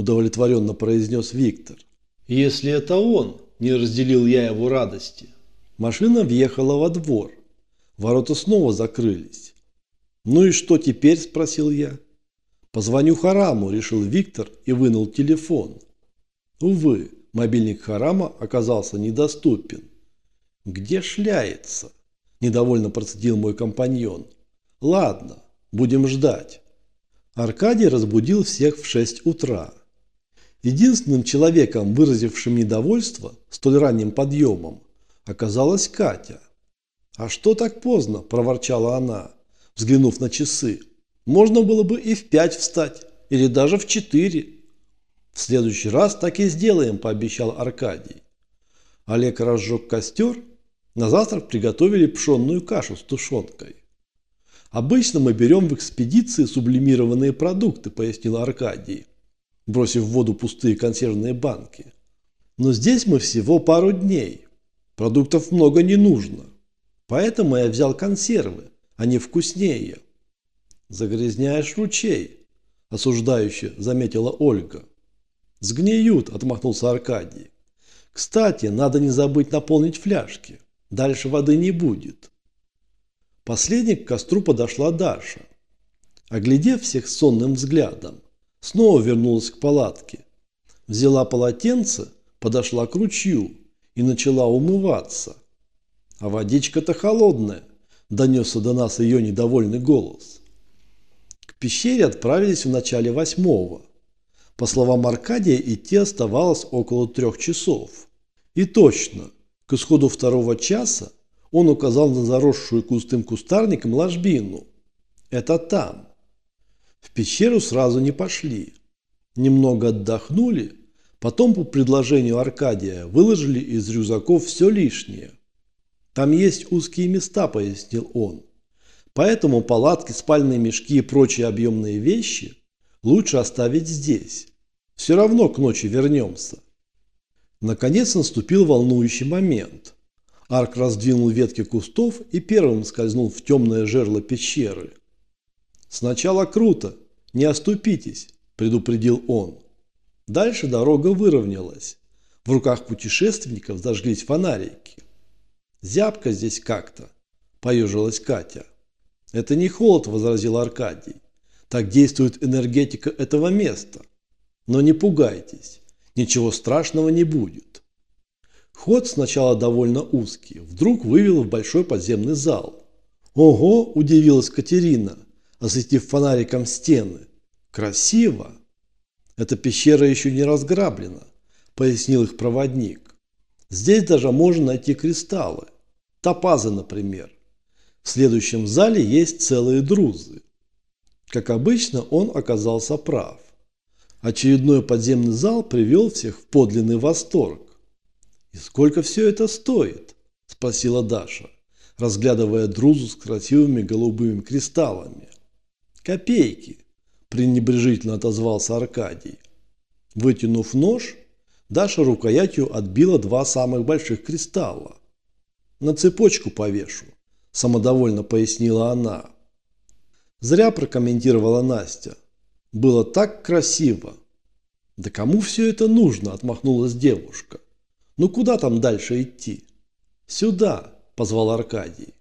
удовлетворенно произнес Виктор. Если это он, не разделил я его радости. Машина въехала во двор. Ворота снова закрылись. «Ну и что теперь?» – спросил я. «Позвоню Хараму», – решил Виктор и вынул телефон. Увы, мобильник Харама оказался недоступен. «Где шляется?» – недовольно процедил мой компаньон. «Ладно, будем ждать». Аркадий разбудил всех в 6 утра. Единственным человеком, выразившим недовольство столь ранним подъемом, оказалась Катя. «А что так поздно?» – проворчала она, взглянув на часы. «Можно было бы и в пять встать, или даже в четыре». «В следующий раз так и сделаем», – пообещал Аркадий. Олег разжег костер, на завтрак приготовили пшенную кашу с тушенкой. «Обычно мы берем в экспедиции сублимированные продукты», – пояснил Аркадий, бросив в воду пустые консервные банки. «Но здесь мы всего пару дней. Продуктов много не нужно. Поэтому я взял консервы, они вкуснее». «Загрязняешь ручей», – осуждающе заметила Ольга. «Сгниют», – отмахнулся Аркадий. «Кстати, надо не забыть наполнить фляжки. Дальше воды не будет». Последней к костру подошла Даша. Оглядев всех сонным взглядом, снова вернулась к палатке. Взяла полотенце, подошла к ручью и начала умываться. А водичка-то холодная, донесся до нас ее недовольный голос. К пещере отправились в начале восьмого. По словам Аркадия, идти оставалось около трех часов. И точно, к исходу второго часа он указал на заросшую густым кустарником ложбину. Это там. В пещеру сразу не пошли. Немного отдохнули, потом по предложению Аркадия выложили из рюкзаков все лишнее. Там есть узкие места, пояснил он. Поэтому палатки, спальные мешки и прочие объемные вещи лучше оставить здесь. Все равно к ночи вернемся. Наконец наступил волнующий момент – Арк раздвинул ветки кустов и первым скользнул в темное жерло пещеры. «Сначала круто, не оступитесь», – предупредил он. Дальше дорога выровнялась. В руках путешественников зажглись фонарики. «Зябко здесь как-то», – поежилась Катя. «Это не холод», – возразил Аркадий. «Так действует энергетика этого места. Но не пугайтесь, ничего страшного не будет». Ход сначала довольно узкий, вдруг вывел в большой подземный зал. «Ого!» – удивилась Катерина, осветив фонариком стены. «Красиво!» «Эта пещера еще не разграблена», – пояснил их проводник. «Здесь даже можно найти кристаллы. Топазы, например. В следующем зале есть целые друзы». Как обычно, он оказался прав. Очередной подземный зал привел всех в подлинный восторг. «И сколько все это стоит?» – спросила Даша, разглядывая друзу с красивыми голубыми кристаллами. «Копейки!» – пренебрежительно отозвался Аркадий. Вытянув нож, Даша рукоятью отбила два самых больших кристалла. «На цепочку повешу», – самодовольно пояснила она. Зря прокомментировала Настя. «Было так красиво!» «Да кому все это нужно?» – отмахнулась девушка. Ну куда там дальше идти? Сюда, позвал Аркадий.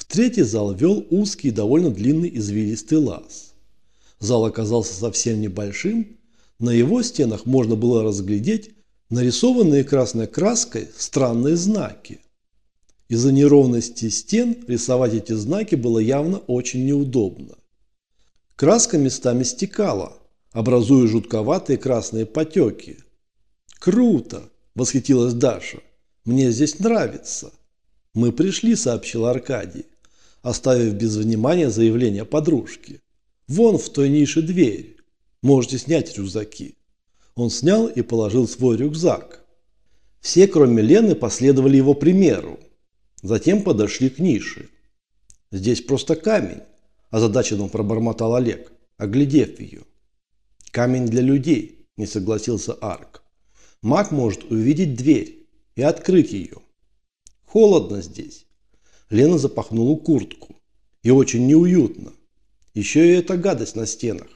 В третий зал вел узкий, довольно длинный извилистый лаз. Зал оказался совсем небольшим, на его стенах можно было разглядеть нарисованные красной краской странные знаки. Из-за неровности стен рисовать эти знаки было явно очень неудобно. Краска местами стекала, образуя жутковатые красные потеки. «Круто!» – восхитилась Даша. «Мне здесь нравится». «Мы пришли», – сообщил Аркадий, оставив без внимания заявление подружки. «Вон в той нише дверь. Можете снять рюкзаки». Он снял и положил свой рюкзак. Все, кроме Лены, последовали его примеру. Затем подошли к нише. «Здесь просто камень», – озадаченно пробормотал Олег, оглядев ее. «Камень для людей», – не согласился Арк. Маг может увидеть дверь и открыть ее. Холодно здесь. Лена запахнула куртку. И очень неуютно. Еще и эта гадость на стенах.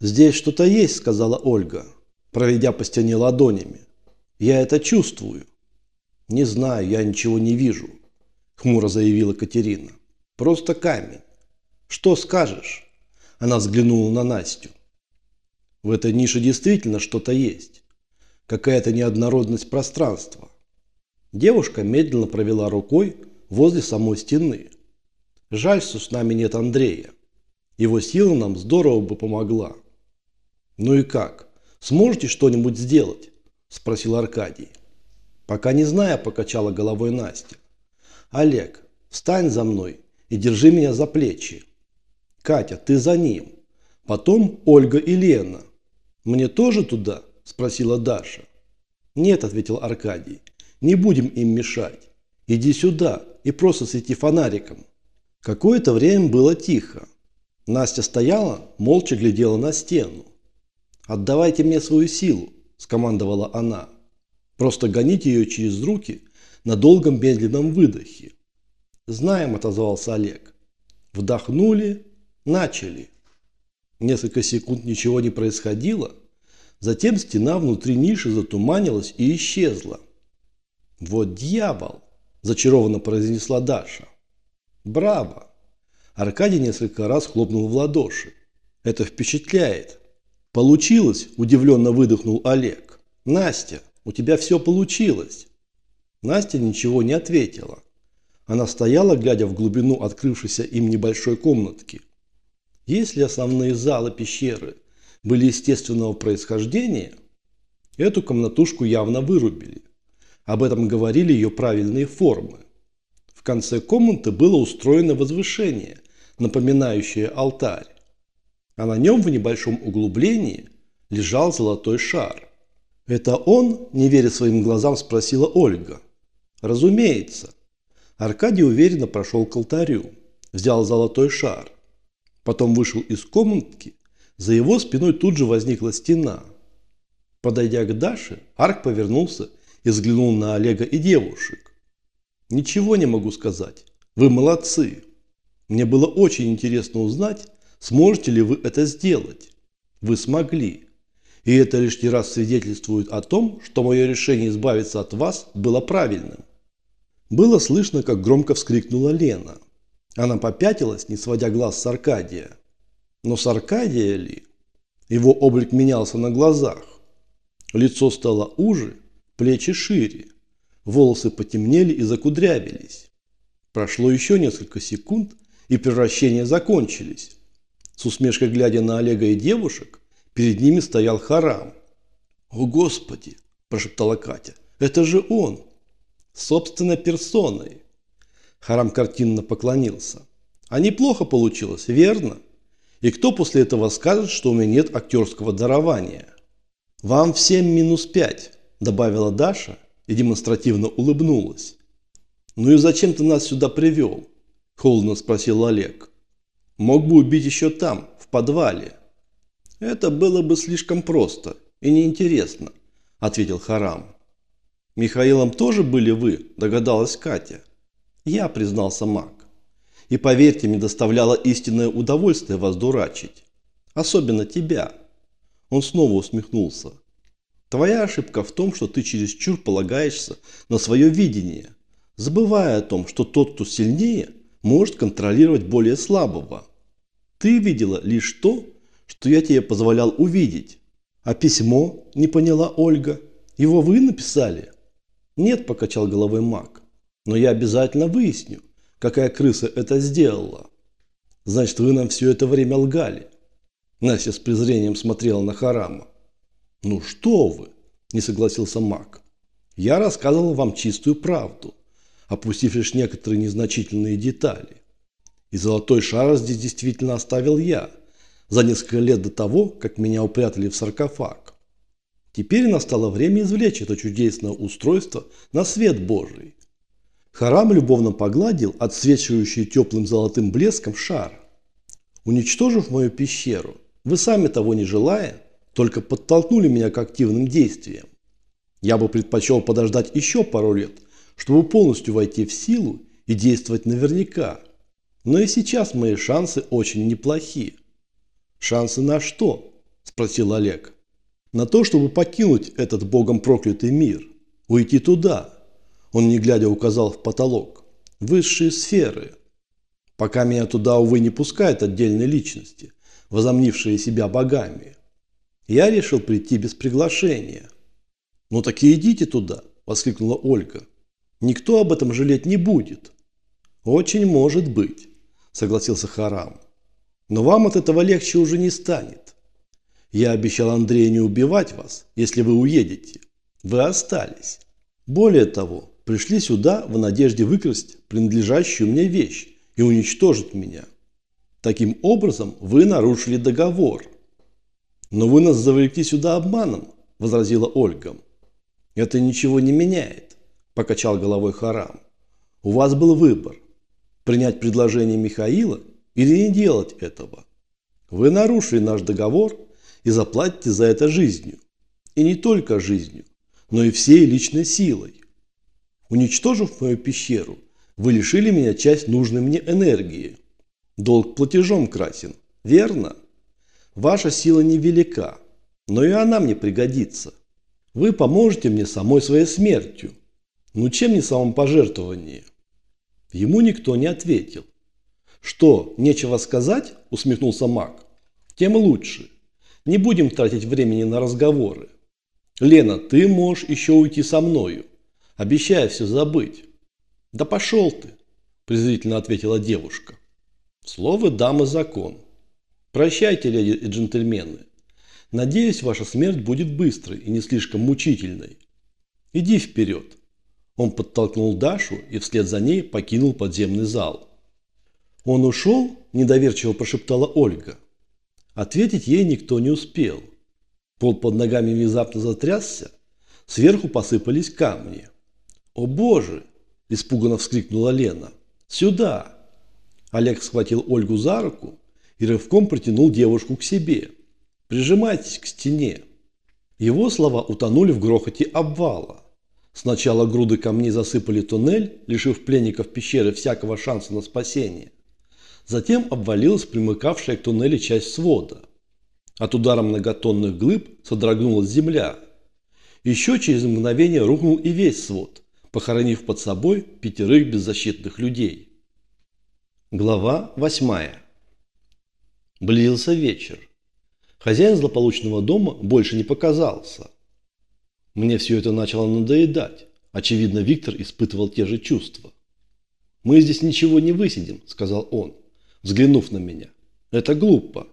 «Здесь что-то есть», – сказала Ольга, проведя по стене ладонями. «Я это чувствую». «Не знаю, я ничего не вижу», – хмуро заявила Катерина. «Просто камень. Что скажешь?» Она взглянула на Настю. В этой нише действительно что-то есть. Какая-то неоднородность пространства. Девушка медленно провела рукой возле самой стены. Жаль, что с нами нет Андрея. Его сила нам здорово бы помогла. Ну и как? Сможете что-нибудь сделать? Спросил Аркадий. Пока не знаю, покачала головой Настя. Олег, встань за мной и держи меня за плечи. Катя, ты за ним. Потом Ольга и Лена. Мне тоже туда? Спросила Даша. Нет, ответил Аркадий. Не будем им мешать. Иди сюда и просто свети фонариком. Какое-то время было тихо. Настя стояла, молча глядела на стену. «Отдавайте мне свою силу», – скомандовала она. «Просто гоните ее через руки на долгом медленном выдохе». «Знаем», – отозвался Олег. Вдохнули, начали. Несколько секунд ничего не происходило. Затем стена внутри ниши затуманилась и исчезла. «Вот дьявол!» – зачарованно произнесла Даша. «Браво!» Аркадий несколько раз хлопнул в ладоши. «Это впечатляет!» «Получилось!» – удивленно выдохнул Олег. «Настя, у тебя все получилось!» Настя ничего не ответила. Она стояла, глядя в глубину открывшейся им небольшой комнатки – если основные залы пещеры были естественного происхождения, эту комнатушку явно вырубили. Об этом говорили ее правильные формы. В конце комнаты было устроено возвышение, напоминающее алтарь. А на нем в небольшом углублении лежал золотой шар. «Это он?» – не веря своим глазам, спросила Ольга. «Разумеется». Аркадий уверенно прошел к алтарю, взял золотой шар – Потом вышел из комнатки, за его спиной тут же возникла стена. Подойдя к Даше, Арк повернулся и взглянул на Олега и девушек. «Ничего не могу сказать. Вы молодцы. Мне было очень интересно узнать, сможете ли вы это сделать. Вы смогли. И это лишний раз свидетельствует о том, что мое решение избавиться от вас было правильным». Было слышно, как громко вскрикнула Лена – она попятилась, не сводя глаз с Аркадия. Но с Аркадия ли? Его облик менялся на глазах. Лицо стало уже, плечи шире. Волосы потемнели и закудрявились. Прошло еще несколько секунд, и превращения закончились. С усмешкой глядя на Олега и девушек, перед ними стоял Харам. «О, Господи!» – прошептала Катя. «Это же он! Собственной персоной!» Харам картинно поклонился. А неплохо получилось, верно? И кто после этого скажет, что у меня нет актерского дарования? Вам всем минус пять, добавила Даша и демонстративно улыбнулась. Ну и зачем ты нас сюда привел? Холодно спросил Олег. Мог бы убить еще там, в подвале. Это было бы слишком просто и неинтересно, ответил Харам. Михаилом тоже были вы, догадалась Катя. Я, признался маг. И поверьте, мне доставляло истинное удовольствие вас дурачить. Особенно тебя. Он снова усмехнулся. Твоя ошибка в том, что ты чересчур полагаешься на свое видение, забывая о том, что тот, кто сильнее, может контролировать более слабого. Ты видела лишь то, что я тебе позволял увидеть. А письмо, не поняла Ольга, его вы написали? Нет, покачал головой маг. Но я обязательно выясню, какая крыса это сделала. Значит, вы нам все это время лгали. Настя с презрением смотрела на Харама. Ну что вы, не согласился Мак. Я рассказывал вам чистую правду, опустив лишь некоторые незначительные детали. И золотой шар здесь действительно оставил я, за несколько лет до того, как меня упрятали в саркофаг. Теперь настало время извлечь это чудесное устройство на свет Божий Харам любовно погладил отсвечивающий теплым золотым блеском шар. Уничтожив мою пещеру, вы сами того не желая, только подтолкнули меня к активным действиям. Я бы предпочел подождать еще пару лет, чтобы полностью войти в силу и действовать наверняка. Но и сейчас мои шансы очень неплохи. Шансы на что? Спросил Олег. На то, чтобы покинуть этот богом проклятый мир. Уйти туда. Он не глядя указал в потолок. Высшие сферы. Пока меня туда, увы, не пускают отдельные личности, возомнившие себя богами. Я решил прийти без приглашения. «Ну так и идите туда», – воскликнула Ольга. «Никто об этом жалеть не будет». «Очень может быть», – согласился Харам. «Но вам от этого легче уже не станет. Я обещал Андрею не убивать вас, если вы уедете. Вы остались. Более того, пришли сюда в надежде выкрасть принадлежащую мне вещь и уничтожить меня. Таким образом, вы нарушили договор. Но вы нас завлекли сюда обманом, возразила Ольга. Это ничего не меняет, покачал головой Харам. У вас был выбор – принять предложение Михаила или не делать этого. Вы нарушили наш договор и заплатите за это жизнью. И не только жизнью, но и всей личной силой. Уничтожив мою пещеру, вы лишили меня часть нужной мне энергии. Долг платежом красен, верно? Ваша сила невелика, но и она мне пригодится. Вы поможете мне самой своей смертью. Ну чем не самопожертвование? Ему никто не ответил. Что, нечего сказать? Усмехнулся маг. Тем лучше. Не будем тратить времени на разговоры. Лена, ты можешь еще уйти со мною. Обещаю все забыть. Да пошел ты, презрительно ответила девушка. Слово дамы закон. Прощайте, леди и джентльмены. Надеюсь, ваша смерть будет быстрой и не слишком мучительной. Иди вперед. Он подтолкнул Дашу и вслед за ней покинул подземный зал. Он ушел, недоверчиво прошептала Ольга. Ответить ей никто не успел. Пол под ногами внезапно затрясся, сверху посыпались камни. «О боже!» – испуганно вскрикнула Лена. «Сюда!» Олег схватил Ольгу за руку и рывком протянул девушку к себе. «Прижимайтесь к стене». Его слова утонули в грохоте обвала. Сначала груды камней засыпали туннель, лишив пленников пещеры всякого шанса на спасение. Затем обвалилась примыкавшая к туннелю часть свода. От удара многотонных глыб содрогнулась земля. Еще через мгновение рухнул и весь свод, похоронив под собой пятерых беззащитных людей. Глава восьмая. Близился вечер. Хозяин злополучного дома больше не показался. Мне все это начало надоедать. Очевидно, Виктор испытывал те же чувства. «Мы здесь ничего не высидим», – сказал он, взглянув на меня. «Это глупо.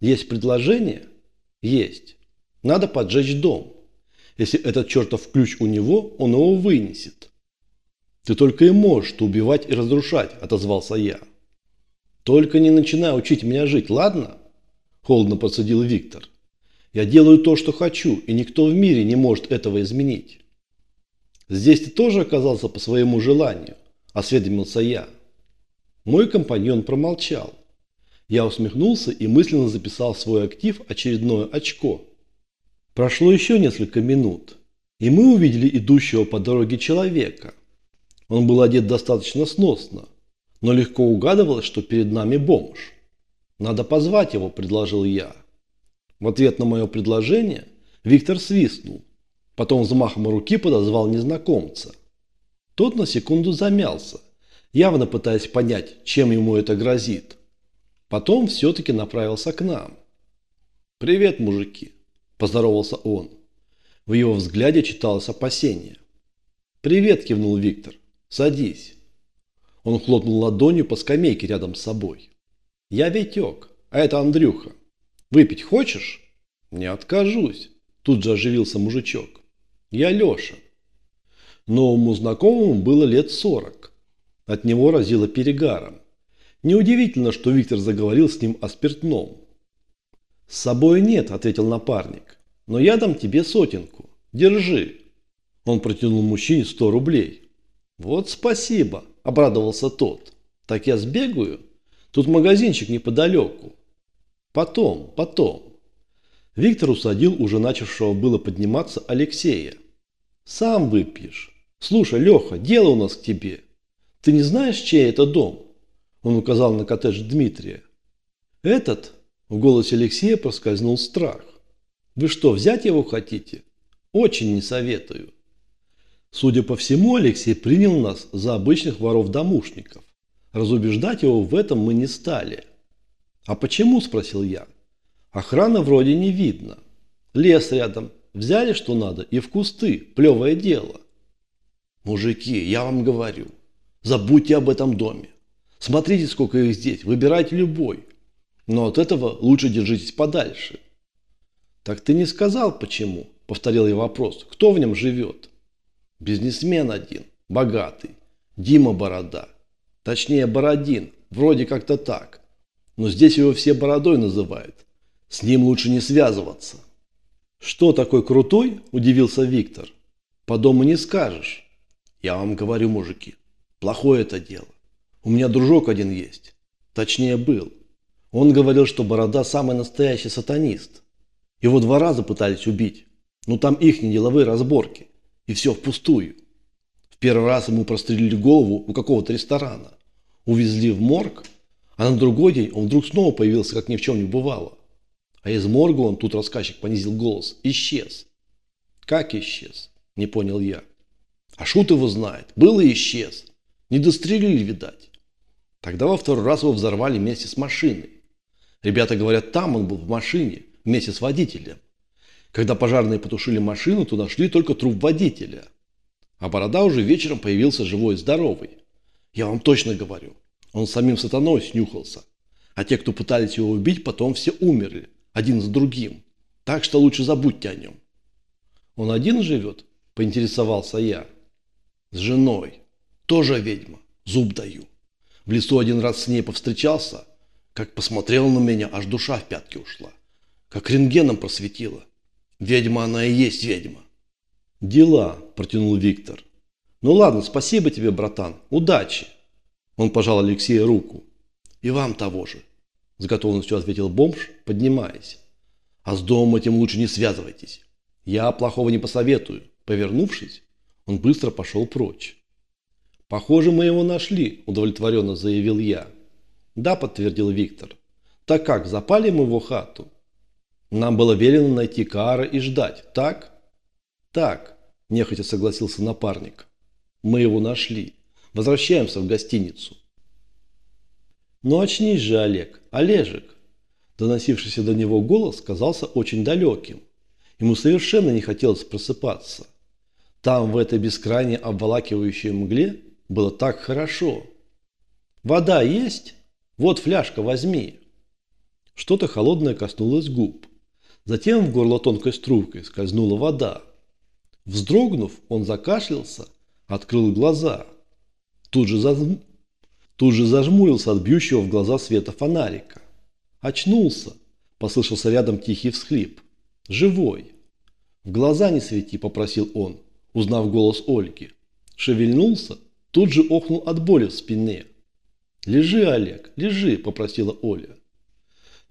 Есть предложение? Есть. Надо поджечь дом. Если этот чертов ключ у него, он его вынесет. «Ты только и можешь убивать и разрушать», – отозвался я. «Только не начинай учить меня жить, ладно?» – холодно подсадил Виктор. «Я делаю то, что хочу, и никто в мире не может этого изменить». «Здесь ты тоже оказался по своему желанию», – осведомился я. Мой компаньон промолчал. Я усмехнулся и мысленно записал в свой актив очередное очко. Прошло еще несколько минут, и мы увидели идущего по дороге человека – он был одет достаточно сносно, но легко угадывалось, что перед нами бомж. «Надо позвать его», – предложил я. В ответ на мое предложение Виктор свистнул. Потом взмахом руки подозвал незнакомца. Тот на секунду замялся, явно пытаясь понять, чем ему это грозит. Потом все-таки направился к нам. «Привет, мужики», – поздоровался он. В его взгляде читалось опасение. «Привет», – кивнул Виктор. «Садись». Он хлопнул ладонью по скамейке рядом с собой. «Я Витек, а это Андрюха. Выпить хочешь?» «Не откажусь», – тут же оживился мужичок. «Я Леша». Новому знакомому было лет сорок. От него разило перегаром. Неудивительно, что Виктор заговорил с ним о спиртном. «С собой нет», – ответил напарник. «Но я дам тебе сотенку. Держи». Он протянул мужчине сто рублей. «Вот спасибо», – обрадовался тот. «Так я сбегаю? Тут магазинчик неподалеку». «Потом, потом». Виктор усадил уже начавшего было подниматься Алексея. «Сам выпьешь. Слушай, Леха, дело у нас к тебе. Ты не знаешь, чей это дом?» Он указал на коттедж Дмитрия. «Этот? В голосе Алексея проскользнул страх. Вы что, взять его хотите? Очень не советую. Судя по всему, Алексей принял нас за обычных воров-домушников. Разубеждать его в этом мы не стали. «А почему?» – спросил я. «Охраны вроде не видно. Лес рядом. Взяли, что надо, и в кусты. Плевое дело». «Мужики, я вам говорю, забудьте об этом доме. Смотрите, сколько их здесь, выбирайте любой. Но от этого лучше держитесь подальше». «Так ты не сказал, почему?» – повторил я вопрос. «Кто в нем живет?» «Бизнесмен один, богатый, Дима Борода. Точнее, Бородин, вроде как-то так. Но здесь его все Бородой называют. С ним лучше не связываться». «Что такой крутой?» – удивился Виктор. «По дому не скажешь». «Я вам говорю, мужики, плохое это дело. У меня дружок один есть. Точнее, был. Он говорил, что Борода самый настоящий сатанист. Его два раза пытались убить. Но там их деловые разборки. И все впустую. В первый раз ему прострелили голову у какого-то ресторана. Увезли в морг, а на другой день он вдруг снова появился, как ни в чем не бывало. А из морга он, тут рассказчик понизил голос, исчез. Как исчез? Не понял я. А шут его знает. Был и исчез. Не дострелили, видать. Тогда во второй раз его взорвали вместе с машиной. Ребята говорят, там он был в машине, вместе с водителем. Когда пожарные потушили машину, то нашли только труп водителя. А Борода уже вечером появился живой и здоровый. Я вам точно говорю, он самим сатаной снюхался. А те, кто пытались его убить, потом все умерли, один за другим. Так что лучше забудьте о нем. Он один живет? Поинтересовался я. С женой. Тоже ведьма. Зуб даю. В лесу один раз с ней повстречался, как посмотрел на меня, аж душа в пятки ушла как рентгеном просветила. Ведьма она и есть ведьма. Дела, протянул Виктор. Ну ладно, спасибо тебе, братан. Удачи. Он пожал Алексею руку. И вам того же. С готовностью ответил бомж, поднимаясь. А с домом этим лучше не связывайтесь. Я плохого не посоветую. Повернувшись, он быстро пошел прочь. «Похоже, мы его нашли», – удовлетворенно заявил я. «Да», – подтвердил Виктор. «Так как, запали мы его хату?» Нам было велено найти Каара и ждать, так? Так, нехотя согласился напарник. Мы его нашли. Возвращаемся в гостиницу. Ну очнись же, Олег, Олежек. Доносившийся до него голос казался очень далеким. Ему совершенно не хотелось просыпаться. Там, в этой бескрайней обволакивающей мгле, было так хорошо. Вода есть? Вот фляжка, возьми. Что-то холодное коснулось губ. Затем в горло тонкой струйкой скользнула вода. Вздрогнув, он закашлялся, открыл глаза. Тут же, зазм... Тут же зажмурился от бьющего в глаза света фонарика. Очнулся. Послышался рядом тихий всхлип. «Живой!» «В глаза не свети», – попросил он, узнав голос Ольги. Шевельнулся, тут же охнул от боли в спине. «Лежи, Олег, лежи», – попросила Оля.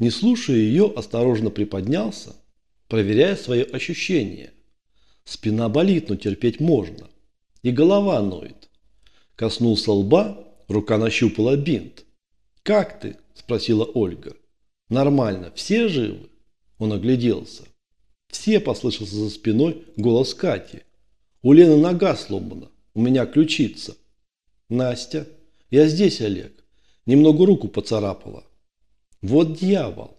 Не слушая ее, осторожно приподнялся, проверяя свои ощущения. Спина болит, но терпеть можно. И голова ноет. Коснулся лба, рука нащупала бинт. «Как ты?» – спросила Ольга. «Нормально. Все живы?» Он огляделся. «Все!» – послышался за спиной голос Кати. «У Лены нога сломана. У меня ключица». «Настя?» «Я здесь, Олег. Немного руку поцарапала. Вот дьявол.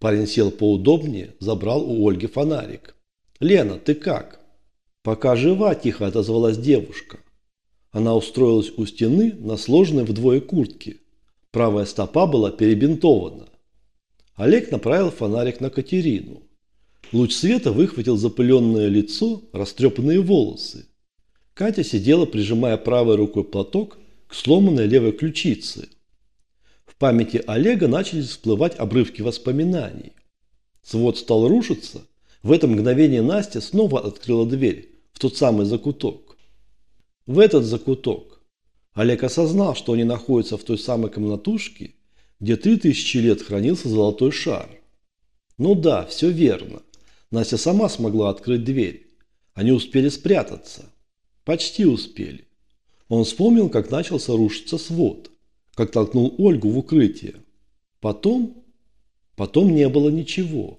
Парень сел поудобнее, забрал у Ольги фонарик. «Лена, ты как?» «Пока жива», – тихо отозвалась девушка. Она устроилась у стены на сложенной вдвое куртке. Правая стопа была перебинтована. Олег направил фонарик на Катерину. Луч света выхватил запыленное лицо, растрепанные волосы. Катя сидела, прижимая правой рукой платок к сломанной левой ключице памяти Олега начали всплывать обрывки воспоминаний. Свод стал рушиться. В это мгновение Настя снова открыла дверь в тот самый закуток. В этот закуток Олег осознал, что они находятся в той самой комнатушке, где три тысячи лет хранился золотой шар. Ну да, все верно. Настя сама смогла открыть дверь. Они успели спрятаться. Почти успели. Он вспомнил, как начался рушиться свод как толкнул Ольгу в укрытие. Потом, Потом не было ничего.